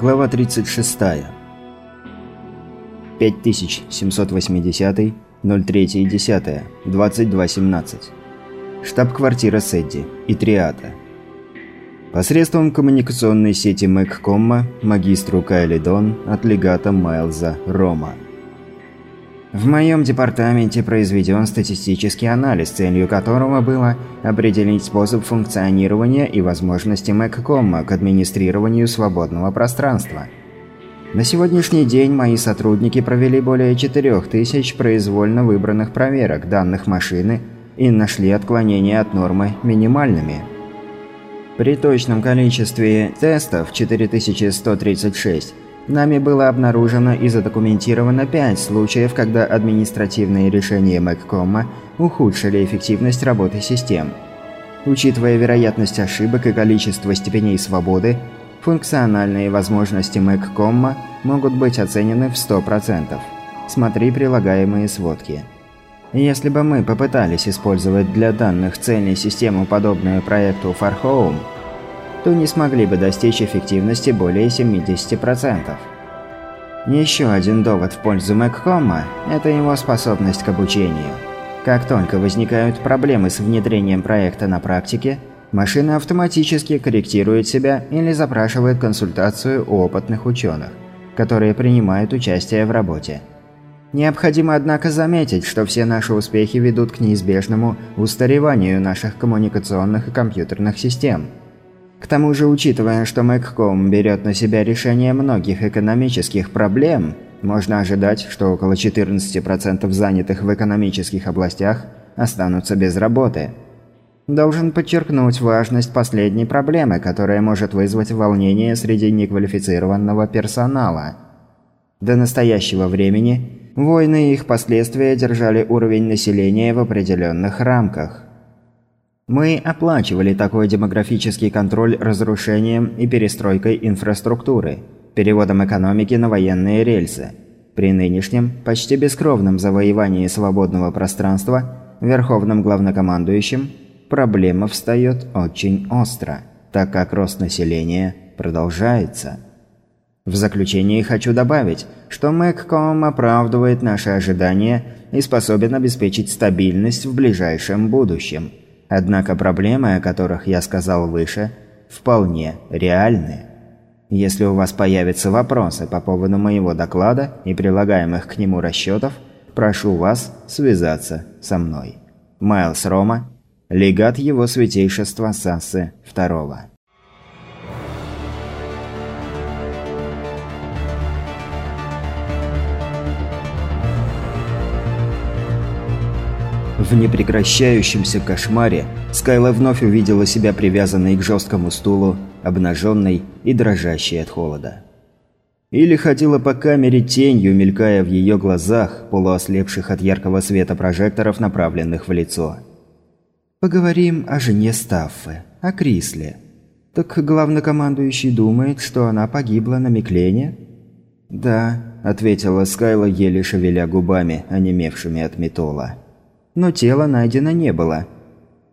Глава 36. 5780, 03.10, 22.17. Штаб-квартира Сэдди, Итриата. Посредством коммуникационной сети Мэгкомма магистру Кайли Дон от легата Майлза Рома. В моем департаменте произведен статистический анализ, целью которого было определить способ функционирования и возможности Мэгкомма к администрированию свободного пространства. На сегодняшний день мои сотрудники провели более 4000 произвольно выбранных проверок данных машины и нашли отклонения от нормы минимальными. При точном количестве тестов 4136 Нами было обнаружено и задокументировано пять случаев, когда административные решения Мэгкома ухудшили эффективность работы систем. Учитывая вероятность ошибок и количество степеней свободы, функциональные возможности Мэгкома могут быть оценены в 100%. Смотри прилагаемые сводки. Если бы мы попытались использовать для данных цельной систему, подобную проекту Farhome, то не смогли бы достичь эффективности более 70%. Еще один довод в пользу Мэгкома – это его способность к обучению. Как только возникают проблемы с внедрением проекта на практике, машина автоматически корректирует себя или запрашивает консультацию у опытных ученых, которые принимают участие в работе. Необходимо, однако, заметить, что все наши успехи ведут к неизбежному устареванию наших коммуникационных и компьютерных систем – к тому же, учитывая, что Мэгком берет на себя решение многих экономических проблем, можно ожидать, что около 14% занятых в экономических областях останутся без работы. Должен подчеркнуть важность последней проблемы, которая может вызвать волнение среди неквалифицированного персонала. До настоящего времени войны и их последствия держали уровень населения в определенных рамках. Мы оплачивали такой демографический контроль разрушением и перестройкой инфраструктуры, переводом экономики на военные рельсы. При нынешнем, почти бескровном завоевании свободного пространства, верховным главнокомандующим, проблема встает очень остро, так как рост населения продолжается. В заключение хочу добавить, что Мэгком оправдывает наши ожидания и способен обеспечить стабильность в ближайшем будущем – Однако проблемы, о которых я сказал выше, вполне реальны. Если у вас появятся вопросы по поводу моего доклада и прилагаемых к нему расчетов, прошу вас связаться со мной. Майлз Рома, легат его святейшества Сассы II. В непрекращающемся кошмаре Скайла вновь увидела себя привязанной к жесткому стулу, обнаженной и дрожащей от холода. Или ходила по камере тенью, мелькая в ее глазах, полуослепших от яркого света прожекторов, направленных в лицо. «Поговорим о жене Стаффы, о Крисле. Так главнокомандующий думает, что она погибла на Миклене?» «Да», – ответила Скайла, еле шевеля губами, онемевшими от металла но тела найдено не было.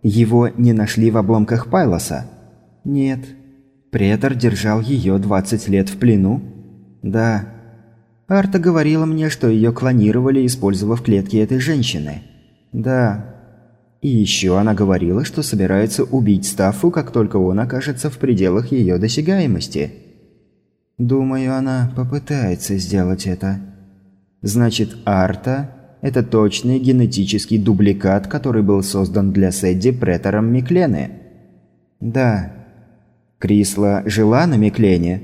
Его не нашли в обломках Пайлоса? Нет. Претор держал ее 20 лет в плену? Да. Арта говорила мне, что ее клонировали, использовав клетки этой женщины. Да. И еще она говорила, что собирается убить Стаффу, как только он окажется в пределах ее досягаемости. Думаю, она попытается сделать это. Значит, Арта это точный генетический дубликат, который был создан для Сэдди претором Миклены. Да. Крисла жила на Миклене?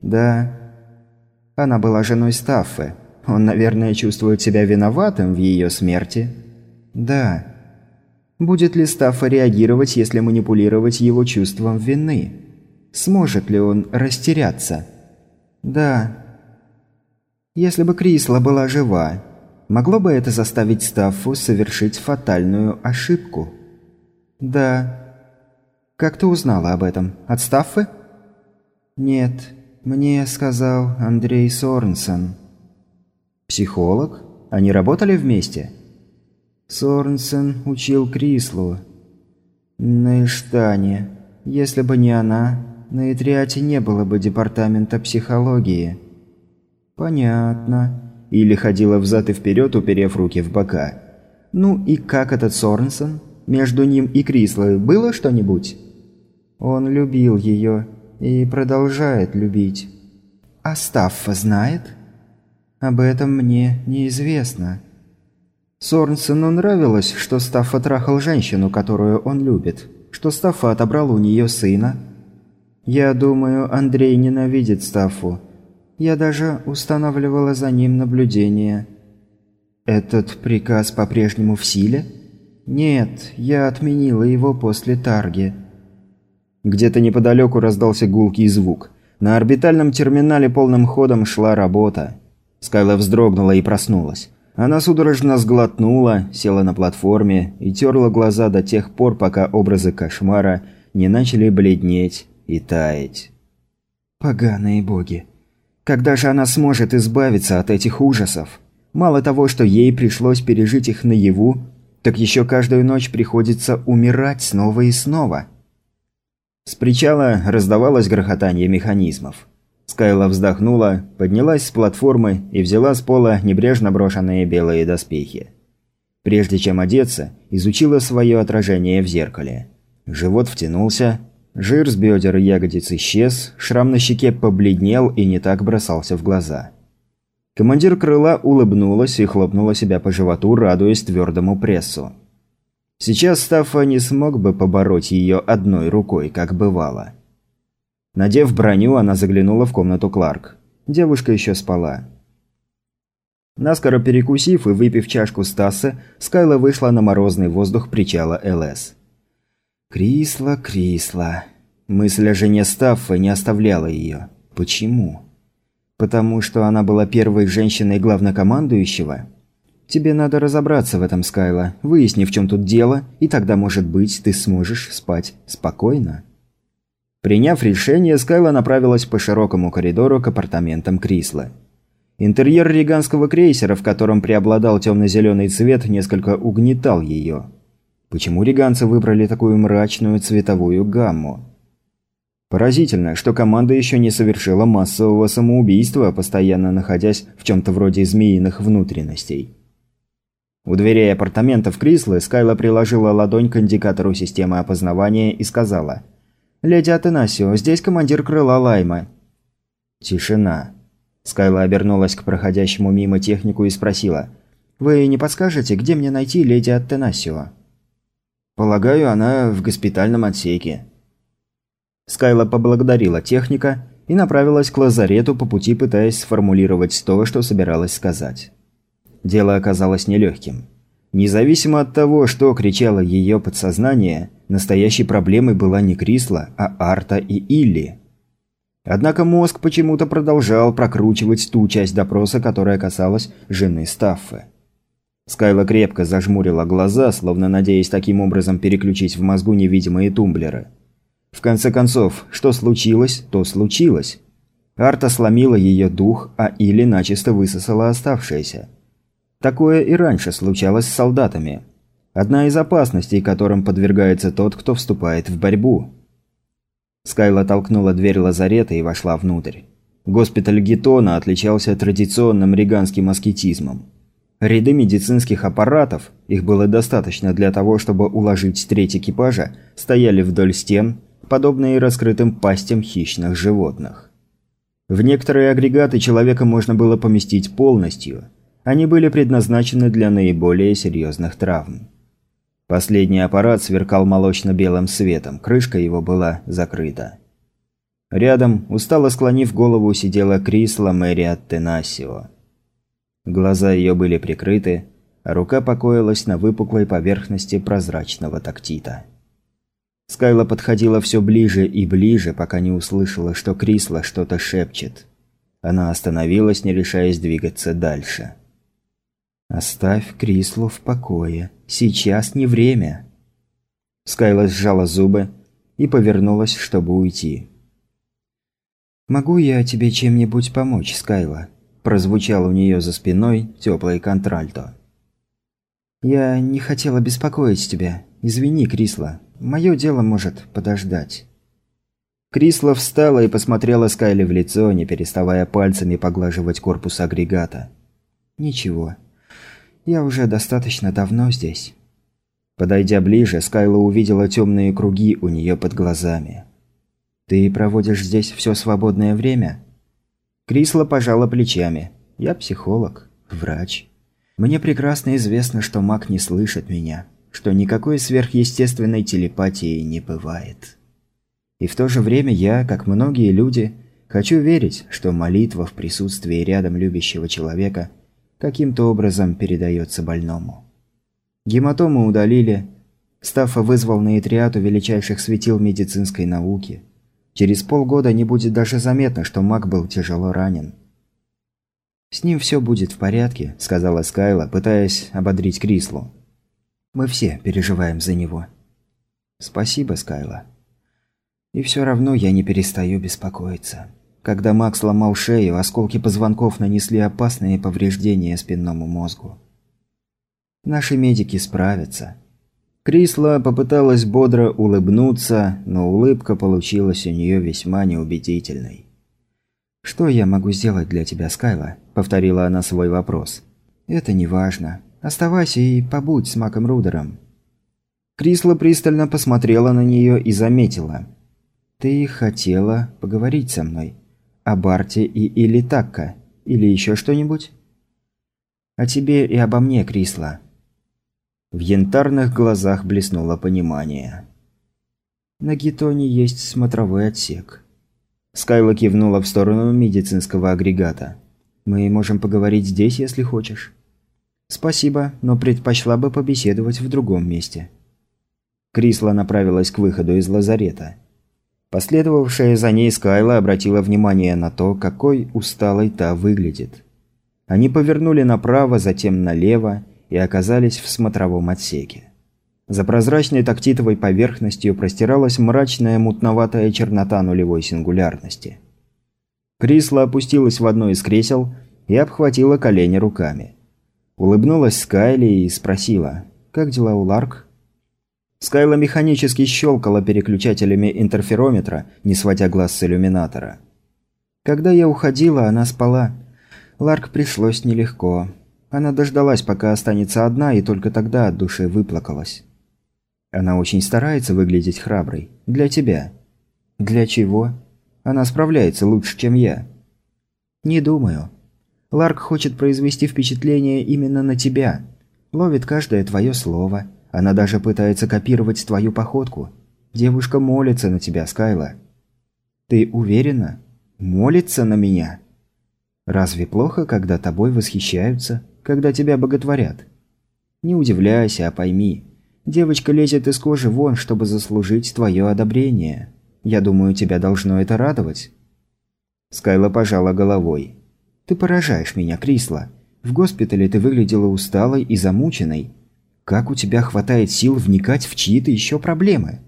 Да. Она была женой Стаффы. Он, наверное, чувствует себя виноватым в ее смерти. Да. Будет ли Стаффа реагировать, если манипулировать его чувством вины? Сможет ли он растеряться? Да. Если бы Крисла была жива, Могло бы это заставить Стаффу совершить фатальную ошибку? Да. Как ты узнала об этом? От Стаффы? Нет. Мне сказал Андрей Сорнсон. Психолог? Они работали вместе? Сорнсен учил Крислу. На Иштане. Если бы не она, на Итриате не было бы департамента психологии». «Понятно». Или ходила взад и вперед, уперев руки в бока. «Ну и как этот Сорнсон? Между ним и Крислой было что-нибудь?» «Он любил ее и продолжает любить». «А Стаффа знает?» «Об этом мне неизвестно». Сорнсену нравилось, что Стаффа трахал женщину, которую он любит, что Стаффа отобрал у нее сына. Я думаю, Андрей ненавидит Стаффу. Я даже устанавливала за ним наблюдение. Этот приказ по-прежнему в силе? Нет, я отменила его после Тарги. Где-то неподалеку раздался гулкий звук. На орбитальном терминале полным ходом шла работа. Скайла вздрогнула и проснулась. Она судорожно сглотнула, села на платформе и терла глаза до тех пор, пока образы кошмара не начали бледнеть и таять. Поганые боги. Когда же она сможет избавиться от этих ужасов? Мало того, что ей пришлось пережить их наяву, так еще каждую ночь приходится умирать снова и снова. С причала раздавалось грохотание механизмов. Скайла вздохнула, поднялась с платформы и взяла с пола небрежно брошенные белые доспехи. Прежде чем одеться, изучила свое отражение в зеркале. Живот втянулся, жир с бедер и ягодиц исчез, шрам на щеке побледнел и не так бросался в глаза. Командир крыла улыбнулась и хлопнула себя по животу, радуясь твердому прессу. Сейчас Стаффа не смог бы побороть ее одной рукой, как бывало. Надев броню, она заглянула в комнату Кларк. Девушка еще спала. Наскоро перекусив и выпив чашку Стаса, Скайла вышла на морозный воздух причала ЛС. Крисла, Крисла. Мысль о жене Стаффа не оставляла ее. Почему? Потому что она была первой женщиной главнокомандующего? Тебе надо разобраться в этом, Скайла. Выясни, в чем тут дело, и тогда, может быть, ты сможешь спать спокойно. Приняв решение, Скайла направилась по широкому коридору к апартаментам Крисла. Интерьер риганского крейсера, в котором преобладал темно-зеленый цвет, несколько угнетал ее. Почему риганцы выбрали такую мрачную цветовую гамму? Поразительно, что команда еще не совершила массового самоубийства, постоянно находясь в чем-то вроде змеиных внутренностей. У дверей апартаментов Крисла Скайла приложила ладонь к индикатору системы опознавания и сказала – «Леди Атенасио, здесь командир крыла Лайма». Тишина. Скайла обернулась к проходящему мимо технику и спросила. «Вы не подскажете, где мне найти леди Аттенасио?» «Полагаю, она в госпитальном отсеке». Скайла поблагодарила техника и направилась к лазарету по пути, пытаясь сформулировать то, что собиралась сказать. Дело оказалось нелегким. Независимо от того, что кричало ее подсознание, настоящей проблемой была не Крисла, а Арта и Илли. Однако мозг почему-то продолжал прокручивать ту часть допроса, которая касалась жены Стаффы. Скайла крепко зажмурила глаза, словно надеясь таким образом переключить в мозгу невидимые тумблеры. В конце концов, что случилось, то случилось. Арта сломила ее дух, а Илли начисто высосала оставшееся. Такое и раньше случалось с солдатами. Одна из опасностей, которым подвергается тот, кто вступает в борьбу. Скайла толкнула дверь лазарета и вошла внутрь. Госпиталь Гетона отличался традиционным риганским аскетизмом. Ряды медицинских аппаратов, их было достаточно для того, чтобы уложить треть экипажа, стояли вдоль стен, подобные раскрытым пастям хищных животных. В некоторые агрегаты человека можно было поместить полностью – они были предназначены для наиболее серьезных травм. Последний аппарат сверкал молочно-белым светом, крышка его была закрыта. Рядом, устало склонив голову, сидела Крисла Мэри Тенасио. Глаза ее были прикрыты, а рука покоилась на выпуклой поверхности прозрачного тактита. Скайла подходила все ближе и ближе, пока не услышала, что Крисла что-то шепчет. Она остановилась, не решаясь двигаться дальше. «Оставь Крислу в покое. Сейчас не время». Скайла сжала зубы и повернулась, чтобы уйти. «Могу я тебе чем-нибудь помочь, Скайла?» Прозвучал у нее за спиной теплый контральто. «Я не хотела беспокоить тебя. Извини, Крисла. Мое дело может подождать». Крисла встала и посмотрела Скайли в лицо, не переставая пальцами поглаживать корпус агрегата. «Ничего. Я уже достаточно давно здесь». Подойдя ближе, Скайла увидела темные круги у нее под глазами. «Ты проводишь здесь все свободное время?» Крисла пожала плечами. «Я психолог, врач. Мне прекрасно известно, что маг не слышит меня, что никакой сверхъестественной телепатии не бывает. И в то же время я, как многие люди, хочу верить, что молитва в присутствии рядом любящего человека каким-то образом передается больному. Гематому удалили, Стаффа вызвал на Итриату величайших светил медицинской науки. Через полгода не будет даже заметно, что маг был тяжело ранен. «С ним все будет в порядке», – сказала Скайла, пытаясь ободрить Крислу. «Мы все переживаем за него». «Спасибо, Скайла». И все равно я не перестаю беспокоиться. Когда Макс сломал шею, осколки позвонков нанесли опасные повреждения спинному мозгу. Наши медики справятся. Крисла попыталась бодро улыбнуться, но улыбка получилась у нее весьма неубедительной. «Что я могу сделать для тебя, Скайла?» – повторила она свой вопрос. «Это не важно. Оставайся и побудь с Маком Рудером». Крисла пристально посмотрела на нее и заметила. «Ты хотела поговорить со мной? О Барте и или Такка? Или еще что-нибудь?» «О тебе и обо мне, Крисла». В янтарных глазах блеснуло понимание. «На Гетоне есть смотровой отсек». Скайла кивнула в сторону медицинского агрегата. «Мы можем поговорить здесь, если хочешь». «Спасибо, но предпочла бы побеседовать в другом месте». Крисла направилась к выходу из лазарета. Последовавшая за ней Скайла обратила внимание на то, какой усталой та выглядит. Они повернули направо, затем налево и оказались в смотровом отсеке. За прозрачной тактитовой поверхностью простиралась мрачная мутноватая чернота нулевой сингулярности. Крисла опустилась в одно из кресел и обхватила колени руками. Улыбнулась Скайли и спросила, «Как дела у Ларк?» Скайла механически щелкала переключателями интерферометра, не сводя глаз с иллюминатора. Когда я уходила, она спала. Ларк пришлось нелегко. Она дождалась, пока останется одна, и только тогда от души выплакалась. Она очень старается выглядеть храброй. Для тебя. Для чего? Она справляется лучше, чем я. Не думаю. Ларк хочет произвести впечатление именно на тебя. Ловит каждое твое слово – она даже пытается копировать твою походку. Девушка молится на тебя, Скайла. Ты уверена? Молится на меня? Разве плохо, когда тобой восхищаются, когда тебя боготворят? Не удивляйся, а пойми. Девочка лезет из кожи вон, чтобы заслужить твое одобрение. Я думаю, тебя должно это радовать. Скайла пожала головой. Ты поражаешь меня, Крисла. В госпитале ты выглядела усталой и замученной, как у тебя хватает сил вникать в чьи-то еще проблемы?»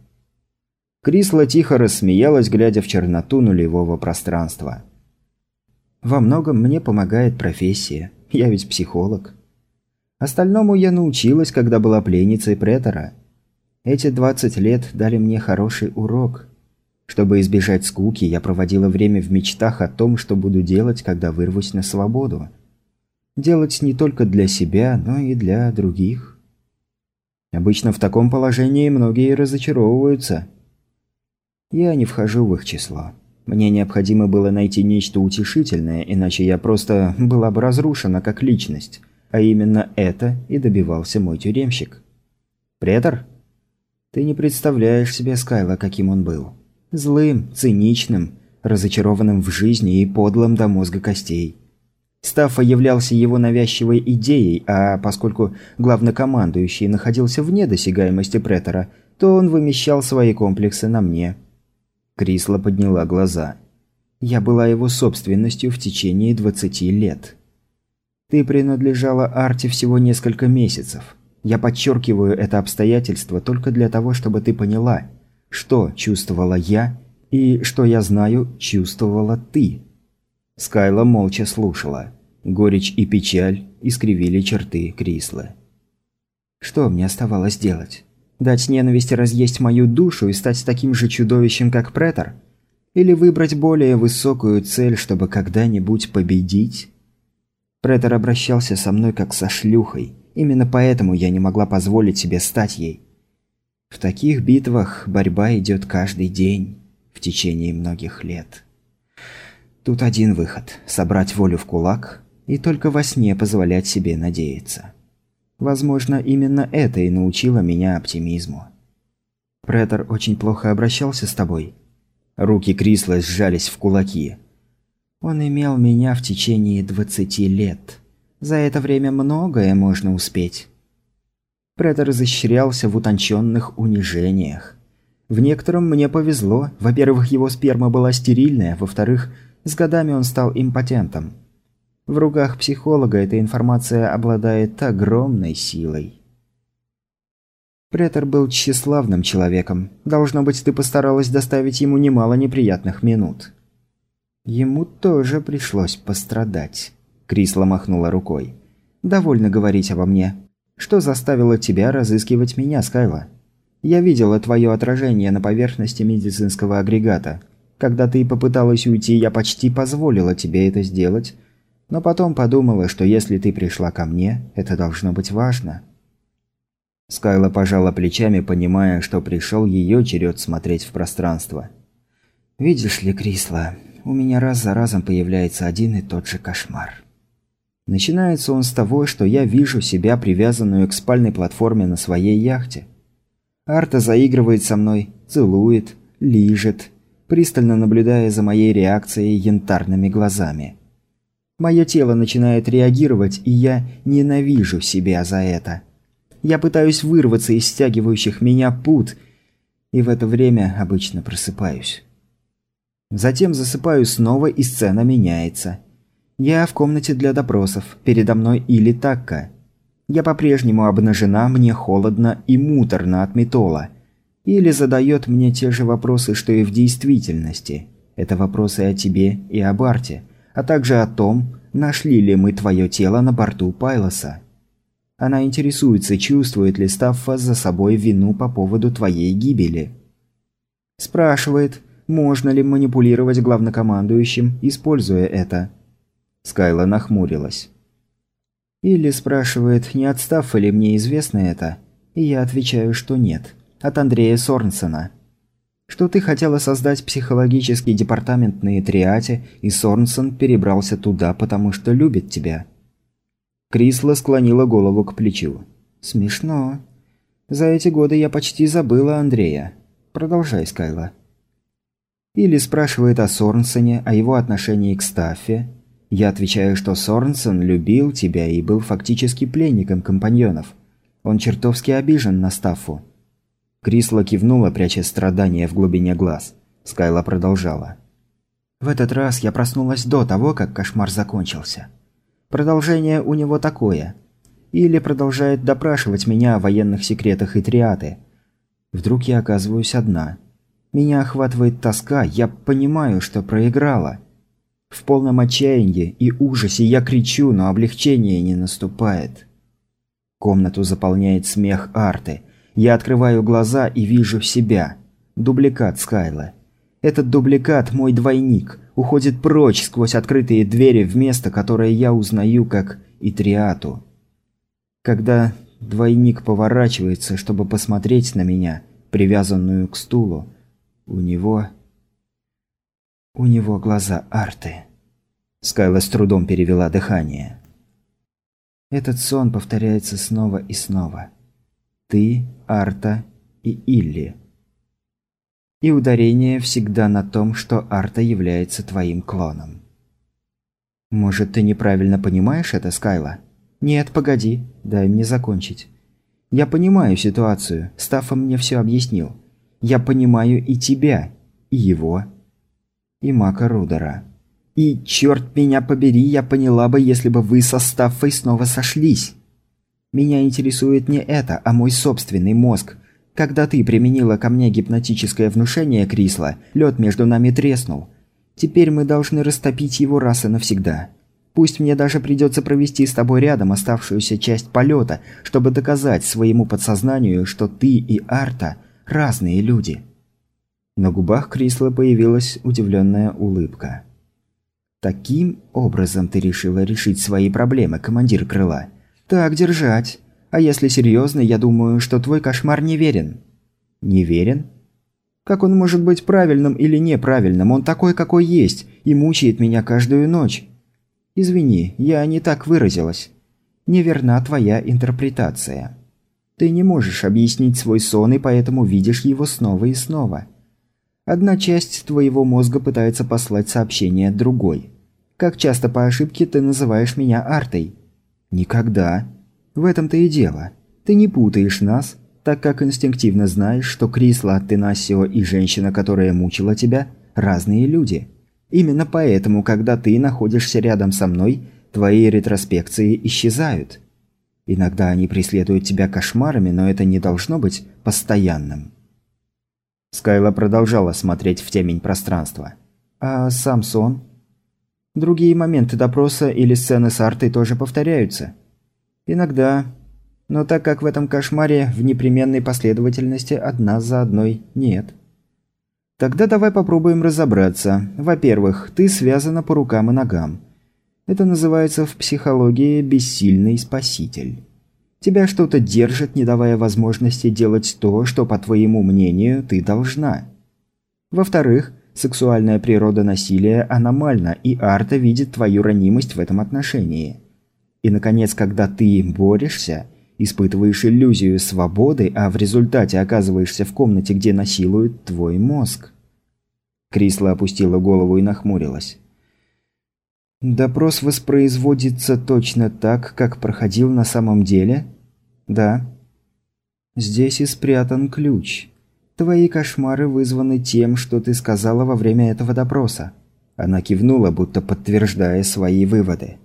Крисла тихо рассмеялась, глядя в черноту нулевого пространства. «Во многом мне помогает профессия. Я ведь психолог. Остальному я научилась, когда была пленницей претора. Эти 20 лет дали мне хороший урок. Чтобы избежать скуки, я проводила время в мечтах о том, что буду делать, когда вырвусь на свободу. Делать не только для себя, но и для других». Обычно в таком положении многие разочаровываются. Я не вхожу в их число. Мне необходимо было найти нечто утешительное, иначе я просто была бы разрушена как личность. А именно это и добивался мой тюремщик. Претор? Ты не представляешь себе Скайла, каким он был. Злым, циничным, разочарованным в жизни и подлым до мозга костей. Стаффа являлся его навязчивой идеей, а поскольку главнокомандующий находился вне досягаемости претора, то он вымещал свои комплексы на мне. Крисла подняла глаза. Я была его собственностью в течение 20 лет. Ты принадлежала Арте всего несколько месяцев. Я подчеркиваю это обстоятельство только для того, чтобы ты поняла, что чувствовала я и, что я знаю, чувствовала ты. Скайла молча слушала. Горечь и печаль искривили черты Крисла. Что мне оставалось делать? Дать ненависти разъесть мою душу и стать таким же чудовищем, как Претор? Или выбрать более высокую цель, чтобы когда-нибудь победить? Претор обращался со мной как со шлюхой. Именно поэтому я не могла позволить себе стать ей. В таких битвах борьба идет каждый день, в течение многих лет. Тут один выход – собрать волю в кулак и только во сне позволять себе надеяться. Возможно, именно это и научило меня оптимизму. Претор очень плохо обращался с тобой. Руки Крисла сжались в кулаки. Он имел меня в течение 20 лет. За это время многое можно успеть. Претор изощрялся в утонченных унижениях. В некотором мне повезло. Во-первых, его сперма была стерильная, во-вторых, с годами он стал импотентом. В руках психолога эта информация обладает огромной силой. Претор был тщеславным человеком. Должно быть, ты постаралась доставить ему немало неприятных минут. Ему тоже пришлось пострадать. Крисла махнула рукой. «Довольно говорить обо мне. Что заставило тебя разыскивать меня, Скайла? Я видела твое отражение на поверхности медицинского агрегата. Когда ты попыталась уйти, я почти позволила тебе это сделать, но потом подумала, что если ты пришла ко мне, это должно быть важно». Скайла пожала плечами, понимая, что пришел ее черед смотреть в пространство. «Видишь ли, Крисла, у меня раз за разом появляется один и тот же кошмар. Начинается он с того, что я вижу себя привязанную к спальной платформе на своей яхте. Арта заигрывает со мной, целует, лижет, пристально наблюдая за моей реакцией янтарными глазами. Мое тело начинает реагировать, и я ненавижу себя за это. Я пытаюсь вырваться из стягивающих меня пут, и в это время обычно просыпаюсь. Затем засыпаю снова, и сцена меняется. Я в комнате для допросов, передо мной Или Такка. Я по-прежнему обнажена, мне холодно и муторно от метола. Или задает мне те же вопросы, что и в действительности. Это вопросы о тебе и об Арте, а также о том, нашли ли мы твое тело на борту Пайлоса. Она интересуется, чувствует ли Стаффа за собой вину по поводу твоей гибели. Спрашивает, можно ли манипулировать главнокомандующим, используя это. Скайла нахмурилась. Или спрашивает, не отстав ли мне известно это, и я отвечаю, что нет. От Андрея Сорнсона. Что ты хотела создать психологический департамент на Этриате, и Сорнсон перебрался туда, потому что любит тебя. Крисла склонила голову к плечу. «Смешно. За эти годы я почти забыла Андрея. Продолжай, Скайла». Или спрашивает о Сорнсоне, о его отношении к Стаффе. Я отвечаю, что Сорнсон любил тебя и был фактически пленником компаньонов. Он чертовски обижен на Стаффу. Крисла кивнула, пряча страдания в глубине глаз. Скайла продолжала. В этот раз я проснулась до того, как кошмар закончился. Продолжение у него такое. Или продолжает допрашивать меня о военных секретах и триаты. Вдруг я оказываюсь одна – меня охватывает тоска, я понимаю, что проиграла. В полном отчаянии и ужасе я кричу, но облегчение не наступает. Комнату заполняет смех Арты. Я открываю глаза и вижу себя. Дубликат Скайла. Этот дубликат, мой двойник, уходит прочь сквозь открытые двери в место, которое я узнаю как Итриату. Когда двойник поворачивается, чтобы посмотреть на меня, привязанную к стулу, у него... У него глаза арты. Скайла с трудом перевела дыхание. Этот сон повторяется снова и снова. Ты, Арта и Илли. И ударение всегда на том, что Арта является твоим клоном. Может, ты неправильно понимаешь это, Скайла? Нет, погоди, дай мне закончить. Я понимаю ситуацию, Стаффа мне все объяснил. Я понимаю и тебя, и его, и Мака Рудера. И, черт меня побери, я поняла бы, если бы вы со Стаффой снова сошлись. Меня интересует не это, а мой собственный мозг. Когда ты применила ко мне гипнотическое внушение, Крисла, лед между нами треснул. Теперь мы должны растопить его раз и навсегда. Пусть мне даже придется провести с тобой рядом оставшуюся часть полета, чтобы доказать своему подсознанию, что ты и Арта – разные люди. На губах Крисла появилась удивленная улыбка. «Таким образом ты решила решить свои проблемы, командир крыла. Так держать. А если серьезно, я думаю, что твой кошмар неверен». «Неверен?» «Как он может быть правильным или неправильным? Он такой, какой есть, и мучает меня каждую ночь». «Извини, я не так выразилась. Неверна твоя интерпретация. Ты не можешь объяснить свой сон, и поэтому видишь его снова и снова». Одна часть твоего мозга пытается послать сообщение другой. Как часто по ошибке ты называешь меня Артой? Никогда. В этом-то и дело. Ты не путаешь нас, так как инстинктивно знаешь, что Крисла, Тенасио и женщина, которая мучила тебя, разные люди. Именно поэтому, когда ты находишься рядом со мной, твои ретроспекции исчезают. Иногда они преследуют тебя кошмарами, но это не должно быть постоянным. Скайла продолжала смотреть в темень пространства. «А сам сон?» «Другие моменты допроса или сцены с артой тоже повторяются?» «Иногда. Но так как в этом кошмаре в непременной последовательности одна за одной нет». «Тогда давай попробуем разобраться. Во-первых, ты связана по рукам и ногам. Это называется в психологии «бессильный спаситель». Тебя что-то держит, не давая возможности делать то, что, по твоему мнению, ты должна. Во-вторых, сексуальная природа насилия аномальна, и Арта видит твою ранимость в этом отношении. И, наконец, когда ты борешься, испытываешь иллюзию свободы, а в результате оказываешься в комнате, где насилуют твой мозг. Крисла опустила голову и нахмурилась. Допрос воспроизводится точно так, как проходил на самом деле? Да. Здесь и спрятан ключ. Твои кошмары вызваны тем, что ты сказала во время этого допроса. Она кивнула, будто подтверждая свои выводы.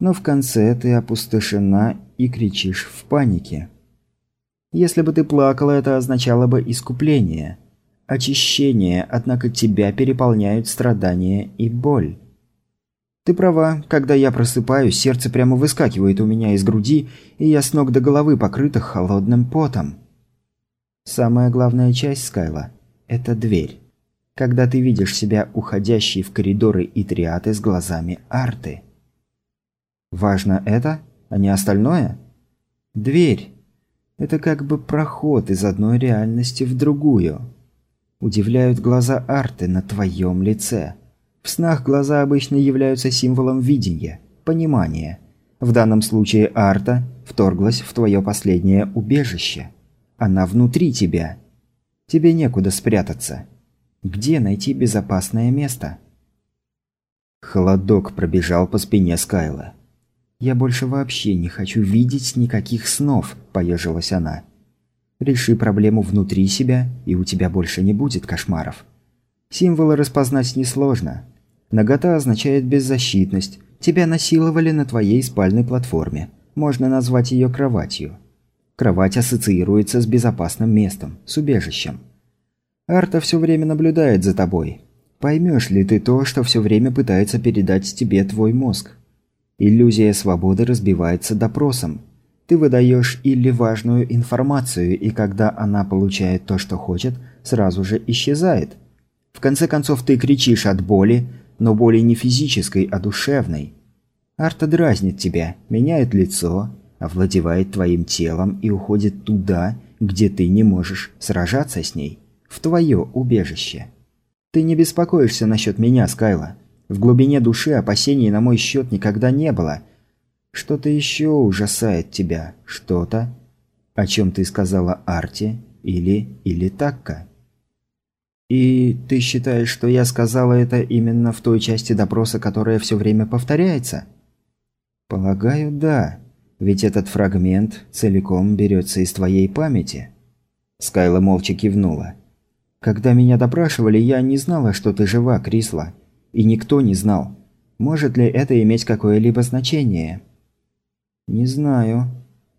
Но в конце ты опустошена и кричишь в панике. Если бы ты плакала, это означало бы искупление, очищение, однако тебя переполняют страдания и боль. Ты права, когда я просыпаюсь, сердце прямо выскакивает у меня из груди, и я с ног до головы покрыта холодным потом. Самая главная часть Скайла – это дверь. Когда ты видишь себя уходящей в коридоры и триаты с глазами арты. Важно это, а не остальное? Дверь – это как бы проход из одной реальности в другую. Удивляют глаза арты на твоем лице – в снах глаза обычно являются символом видения, понимания. В данном случае Арта вторглась в твое последнее убежище. Она внутри тебя. Тебе некуда спрятаться. Где найти безопасное место? Холодок пробежал по спине Скайла. «Я больше вообще не хочу видеть никаких снов», – поежилась она. «Реши проблему внутри себя, и у тебя больше не будет кошмаров. Символы распознать несложно. Нагота означает беззащитность. Тебя насиловали на твоей спальной платформе. Можно назвать ее кроватью. Кровать ассоциируется с безопасным местом, с убежищем. Арта все время наблюдает за тобой. Поймешь ли ты то, что все время пытается передать тебе твой мозг? Иллюзия свободы разбивается допросом. Ты выдаешь или важную информацию, и когда она получает то, что хочет, сразу же исчезает. В конце концов ты кричишь от боли, но боли не физической, а душевной. Арта дразнит тебя, меняет лицо, овладевает твоим телом и уходит туда, где ты не можешь сражаться с ней, в твое убежище. Ты не беспокоишься насчет меня, Скайла. В глубине души опасений на мой счет никогда не было. Что-то еще ужасает тебя, что-то, о чем ты сказала Арте или или Такка. «И ты считаешь, что я сказала это именно в той части допроса, которая все время повторяется?» «Полагаю, да. Ведь этот фрагмент целиком берется из твоей памяти». Скайла молча кивнула. «Когда меня допрашивали, я не знала, что ты жива, Крисла. И никто не знал. Может ли это иметь какое-либо значение?» «Не знаю.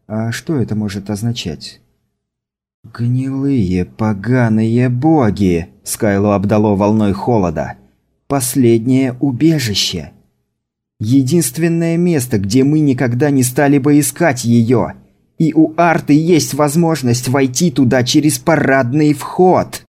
А что это может означать?» «Гнилые, поганые боги!» – Скайлу обдало волной холода. «Последнее убежище!» «Единственное место, где мы никогда не стали бы искать ее!» И у Арты есть возможность войти туда через парадный вход.